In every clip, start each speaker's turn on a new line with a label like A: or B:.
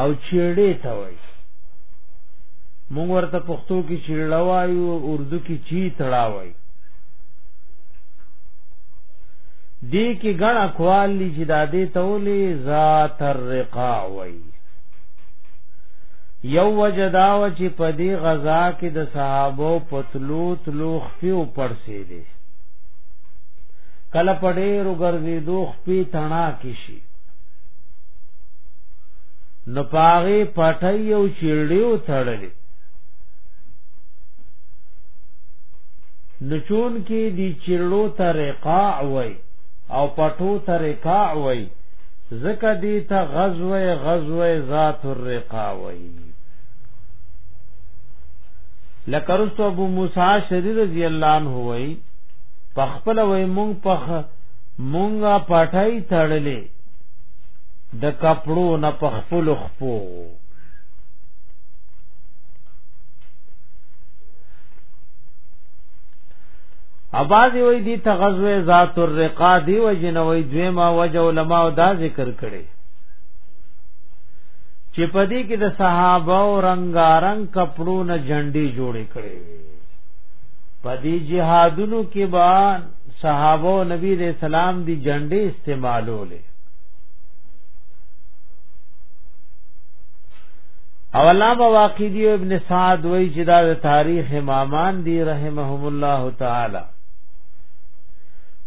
A: او چیړې ته وای مونږ ورته پښتو کې چیړه وایو اردو کې چی تړا وای دې کې ګڼ اقوال دي چې دا دې تولې ذات الرقا وای یو وجدا و چې په دې غزا کې د صحابه پتلو تلو خفي او پړسې دي کله پډې رو ګرځې دوه خپې تڼا کې شي نو پاغه پټي او چیړډي او تړلې نچون کې دی چیړو ته رقاع وای او پټو ته رقاع وای زکه دی ته غزوه غزوه ذات الرقاع وای لکرست ابو موسی شری رضی الله عنه وای پخپل وای مونږ پخ مونږه پټای تړلې د کپړو نه پخپل خپو اباځي وای دي تغزوه ذات الرقا دی وجنوي دویما وجه علماء دا ذکر کړي چې پدې کې د صحابه او رنگارنګ کپړو نه جنډي جوړې کړې پدې جهادونو کې با صحابه او نبی علیہ السلام دی جنډې استعمالولې او علامه واقدی ابن سعد وای چې دا د تاریخ امامان دی رحمهم الله تعالی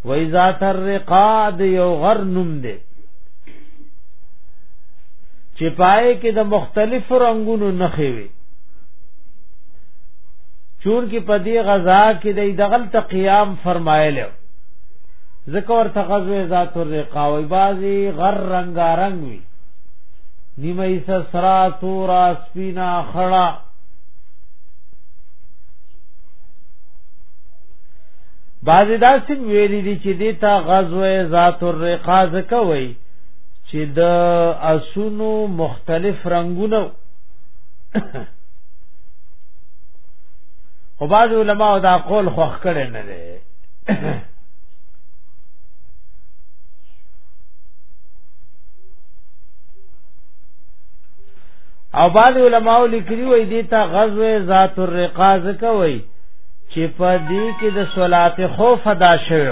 A: وای ذات الرقاد یو غر نوم دی چې پای کې د مختلفو رنگونو نخې وي چون کې په دې غزا کې د دغل ته قیام فرمایل ذکر ورته غزوه ذات الرقا وی بازي غر رنگا رنگ وی نیمه ایسا سرا تورا سپینا خړا بازی دا سن ویلی دی چې دیتا غزوه ذات الرقا ذکر وی چې د اسونو مختلف رنگونه خو بعض علماء دا قول خوخ کړي نه دي او بعض علماء لیکلي وي دي ته غزوه ذات الرقا ذکر وي چې په دې کې د صلات خوف ادا شوی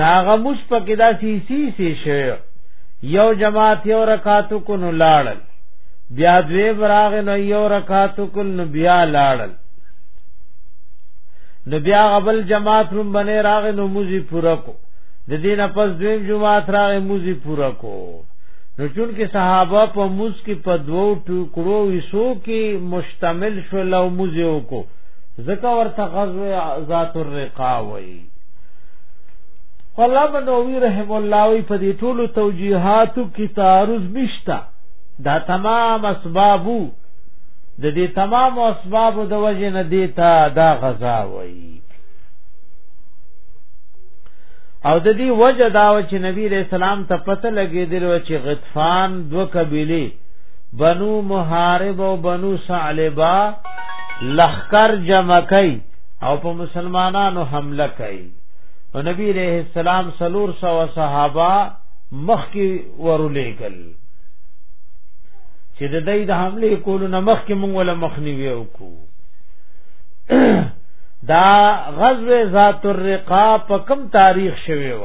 A: ناغه مس پکې دا سی سی سی شو یو جماعت یو رکعت کو نو لاړل بیا دوی براغ نو یو رکعت کو نو بیا لاړل نو بیا غبل جماعت روم بنه راغ نو موزی پورا کو د دینه پس دوی جماعت راغ موزی پورا کو نو چون کې صحابه په موز کې په دوو ټکړو وسو کې مشتمل شو لو موزیو کو ځکه ورته غزوه ذات الرقا وایي علامه نووي رحم الله وی په دې ټولو توجیهاتو کې تعارض نشتا دا تمام اسبابو د دې تمام اسبابو د وجه نه دیتا دا غزا وی او د دې وجه دا و چې نبی رسول الله ته پته لګې درو چې غطفان دو قبيله بنو محارب او بنو ثعلبہ لخر جمع کئ او په مسلمانانو حمله کوي او نبی علیہ السلام سلور سو صحابه مخ کی ورولېګل چې د دې د حمله کولو نه مخ کې مونږ ولا مخنیوي وکړو دا غزوه ذات الرقا په کم تاریخ شوی و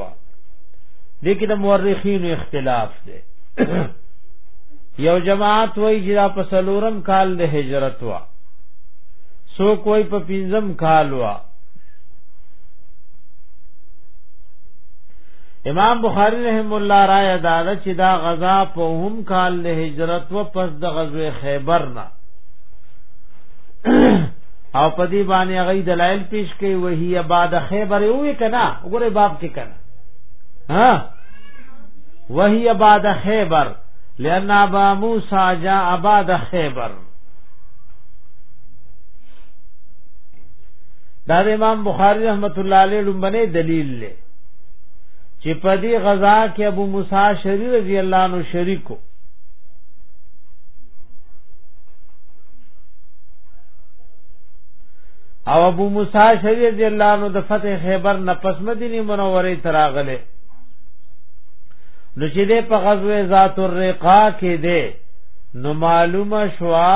A: دې کې د مورخینو اختلاف دی یو جماعت وایي چې دا په سلورم کال د هجرت وا سو کوئی په پینځم کال وا امام بخاری رحم الله را یاد چې دا غزا په هم کال له هجرت و پس د غزوه خیبر نه او په دې باندې هغه دلایل پیش کوي وهي بعد خیبر وې کنا وګوره باب کې کنا ها وهي بعد خیبر لأن ابا موسی جاء بعد خیبر دا امام بخاری رحمت الله علیه لومبنه دلیل له چې په دې غزا کې ابو موسی شری رضی الله عنه شریکو او ابو موسی شری رضی الله عنه د فتح خیبر نه پس مدینه منوره تراغله نو چې دې په غزوه ذات الرقا کې دې نو معلومه شوا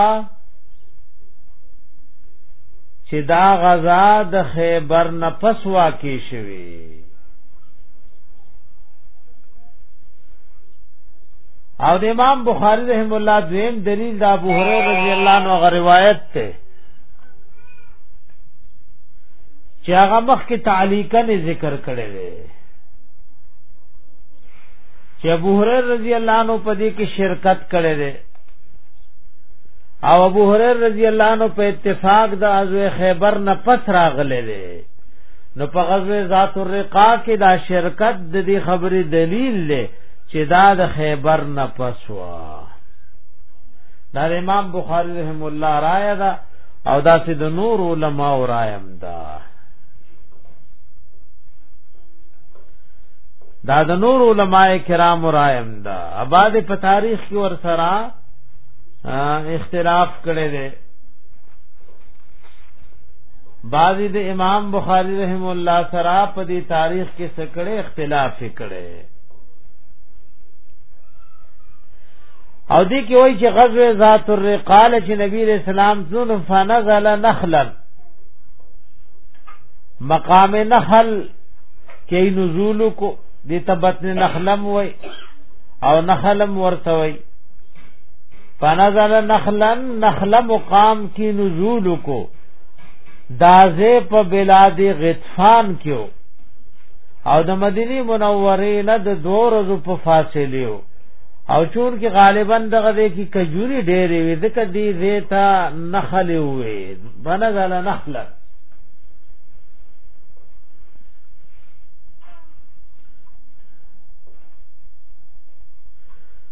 A: چې دا غزا د خیبر نه پس واقع شوه او د امام بخاری رحم الله دویم دلیل د ابو هريره رضی الله عنه غ روایت ته چې هغه مخ کې تعلیقا ذکر کړي دي چې ابو هريره رضی الله عنه په دې کې شرکت کړي دي او ابو هريره رضی الله عنه په اتفاق د ازو خیبر نه پس راغله دي نو په غزوه ذات الرقا کې دا شرکت د دې خبرې دلیل دی چې دا د خیبر نه پس وا دا امام بخاری رحم الله رایا دا او دا چې د نور علما رایم دا دا د نور علماء کرام رایم دا اباد په تاریخ کې ور سره اختلاف کړی دی بعضی د امام بخاری رحم الله سره په دې تاریخ کې سکړې اختلاف کړي او دې کې وایي چې غزوه ذات الرقال چې نبی رسول الله زون فنزل نخلا مقام نخل کې نزول کو دې تبتن نخلم وای او نخلم ورته وای فنزل نخلا نخلا مقام کی نزول کو دازه په بلاد غطفان کیو او د مدینی منورې نه د دوه ورځو په فاصله یو او چون کې غالبا دغه دې کې کجوري ډېرې وي ځکه دې زیتا نخل وي بنزل نخله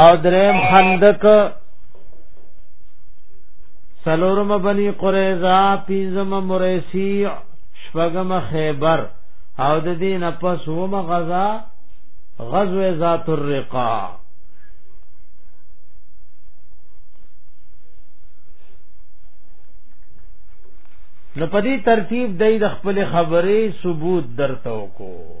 A: او دریم خندق سلورم بنی قریظه پنځم مریسی شپږم خیبر او د دین پس وم غزا غزوه ذات الرقا نو په دې ترتیب دای د خپل خبرې ثبوت درته وکړو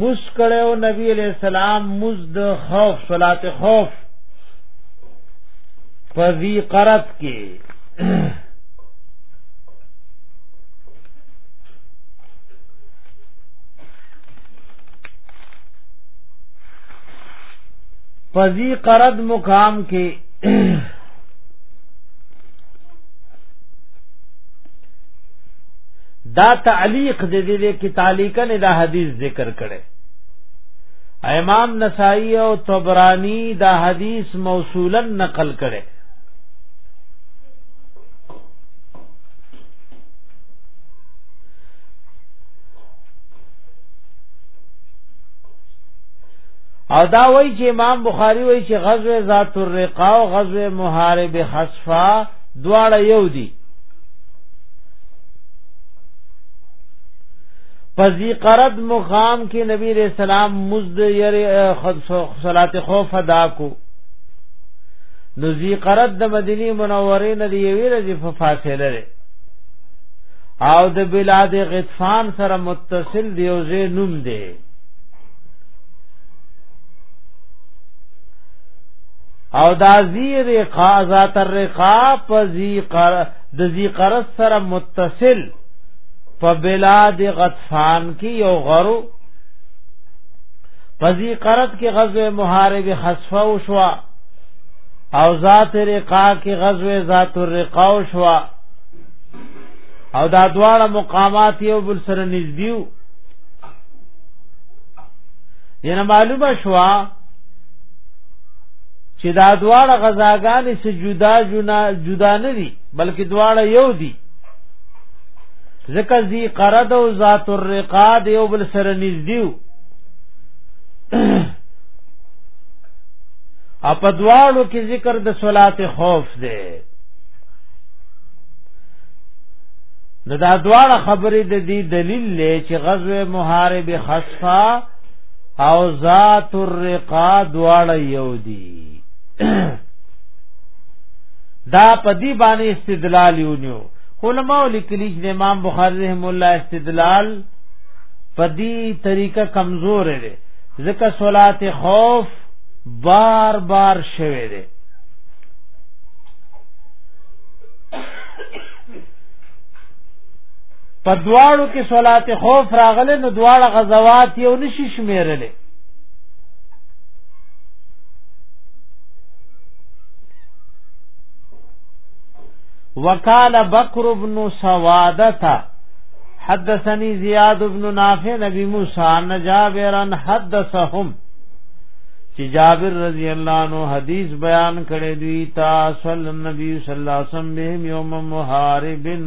A: مز کړو نبی علیہ السلام مز د خوف صلات خوف فذی قرت کې فذی قرت مقام کې دا تعلیق د دې کې تعلیق نه دا حدیث ذکر کړي امام نسائی او طبرانی دا حدیث موصولا نقل کړي او دا وای چې امام بخاری وای چې غزوه ذات الرقا او غزوه محارب حصفا دواړه یو دي پزی قرد مقام کې نبی علیہ السلام مزد ير صلات خوف ادا کو نو زی قرد د مدینی منورې نه دی وی رځي په فاصله لري او د بلاد غطفان سره متصل دی او زی نوم دی او دا زی رقا ذات الرقا پزی قرد د ذیقرس سره متصل په بلاد غطفان کې یو غرو په ذیقرت کې غزوه محارب حذفه او شوا او ذات رقا کې غزوه ذات الرقا او شوا او دا دواړه مقامات یو بل سره نږدېو ینه معلومه شوا چې دا دواړه غزاګانې څه جدا جنا جدا نه دي بلکې دواړه یو دي ذکر ذی قرد او ذات الرقاد یو بل سره نږدې او په دواړو کې ذکر د صلات خوف دی نو دا دواړه خبرې د دې دلیل لې چې غزوه محارب خصفه او ذات الرقا دواړه یو دي دا په دې باندې استدلال یو نیو علماء لیکلی چې امام بخاری رحم الله استدلال په دې طریقه کمزور دی ځکه صلات خوف بار بار شوه دی په دواړو کې صلات خوف راغله نو دواړه غزوات یو نشي شمیرلې وقال بکر بن سوادتا حدثني زياد بن نافع نبي موسى ان جابرا حدثهم چې جابر رضی الله عنه حدیث بیان کړی دی تا صلی الله علیه وسلم به یوم محارب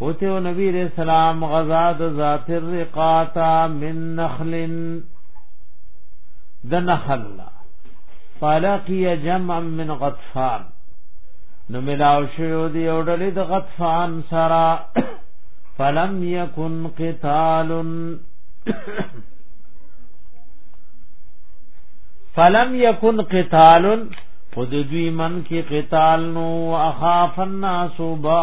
A: اوته او نبی علیہ السلام غزا د ذات الرقاتا من نخل د نخل فلقی جمع من غطفان نو ملاو شو دی او ډلې د غطفان سرا فلم یکن قتال فلم یکن قتال خود دوی من کی قتال نو اخاف الناس با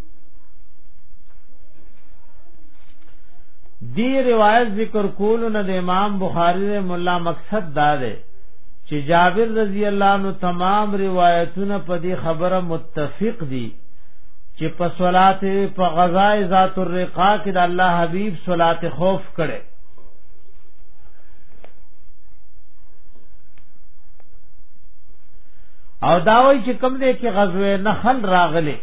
A: دی روایت ذکر کولو نه د امام بخاری رحم الله مقصد دا دی چې جابر رضی الله عنه تمام روایتونه په دې خبره متفق دي چې په صلات په غزای ذات الرقا کې د الله حبیب صلات خوف کړي او داوی چې کم دې کې غزوه نخل راغله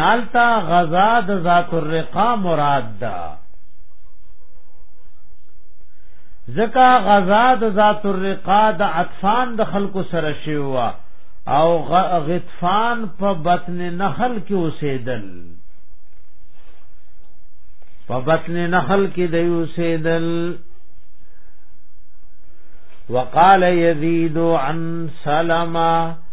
A: نالتا غزا د ذات الرقا مراد ده زکا غزا د ذات الرقا د عطفان د خلکو سره شیوا او غطفان په بطن نخل کې اوسېدل په بطن نخل کې د اوسېدل وقال يزيد عن سلمہ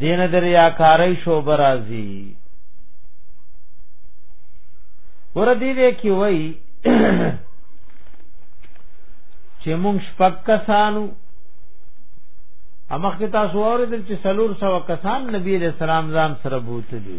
A: دین در یا کاری شو برازی ور دې دې کې وای چې مونږ شپږ کسانو امخ کې تاسو اوریدل چې سلور سو کسان نبی علیہ السلام ځان سره بوته دي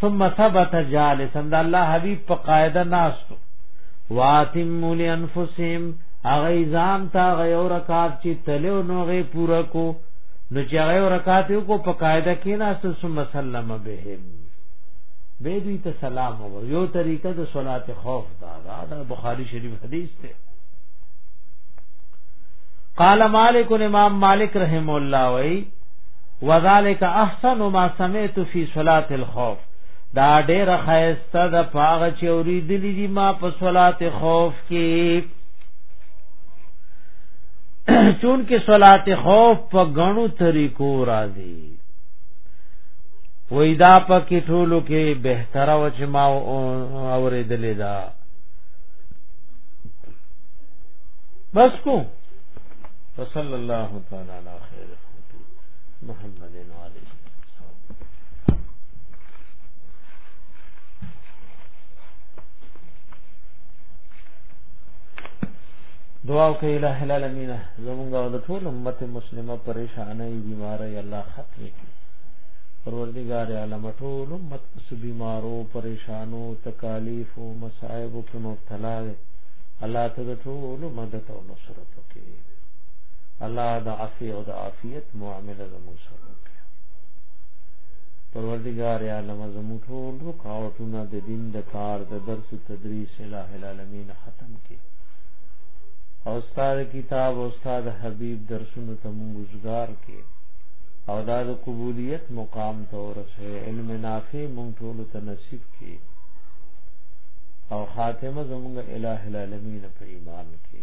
A: ثم ثبت جالسا د الله حبيب په قاعده ناستو واتم لانفسهم اغه ځان تا غيو رکعات چې تلو نو غي پورا کو نو چې غيو رکعات کو په قاعده کې ناستو ثم سلم بهم به دوی ته سلام وګور یو طریقه د صلات خوف دا دا بخاری شریف حدیث ته قال مالک امام مالک رحم الله وی وذالک احسن ما سمعت فی صلاه الخوف دا ډیر خیسته د پاغه چې اوریدلې دي ما په صلات خوف کې چون کې صلات خوف په غنو طریقو راځي وې دا په کې ټولو کې بهتره و چې ما اوریدلې دا بس کو وصلی الله تعالی علی خیر محمد علی دعا کوي الہ العالمین زمونږ او د ټول امت مسلمه پریشانه بیماری الله ختم کړي پروردگار عالم ټول امت پس بیمارو پریشانو تکالیف او مصائب په مبتلا الله ته ټول مدد او نصرت الله د عفو او د عافیت معامله زموږ سره وکړي پروردگار یا لمزمو ټول رکاوټونه د دین د کار د درس او تدریس الہ العالمین ختم کړي او استاد کتاب او استاد حبیب درسونو ته موږ وزګار کړي او دا د قبولیت مقام ته ورسه علم نافع مونږ ټول ته نصیب کړي او خاتمه زمونږ الٰه العالمین په ایمان کې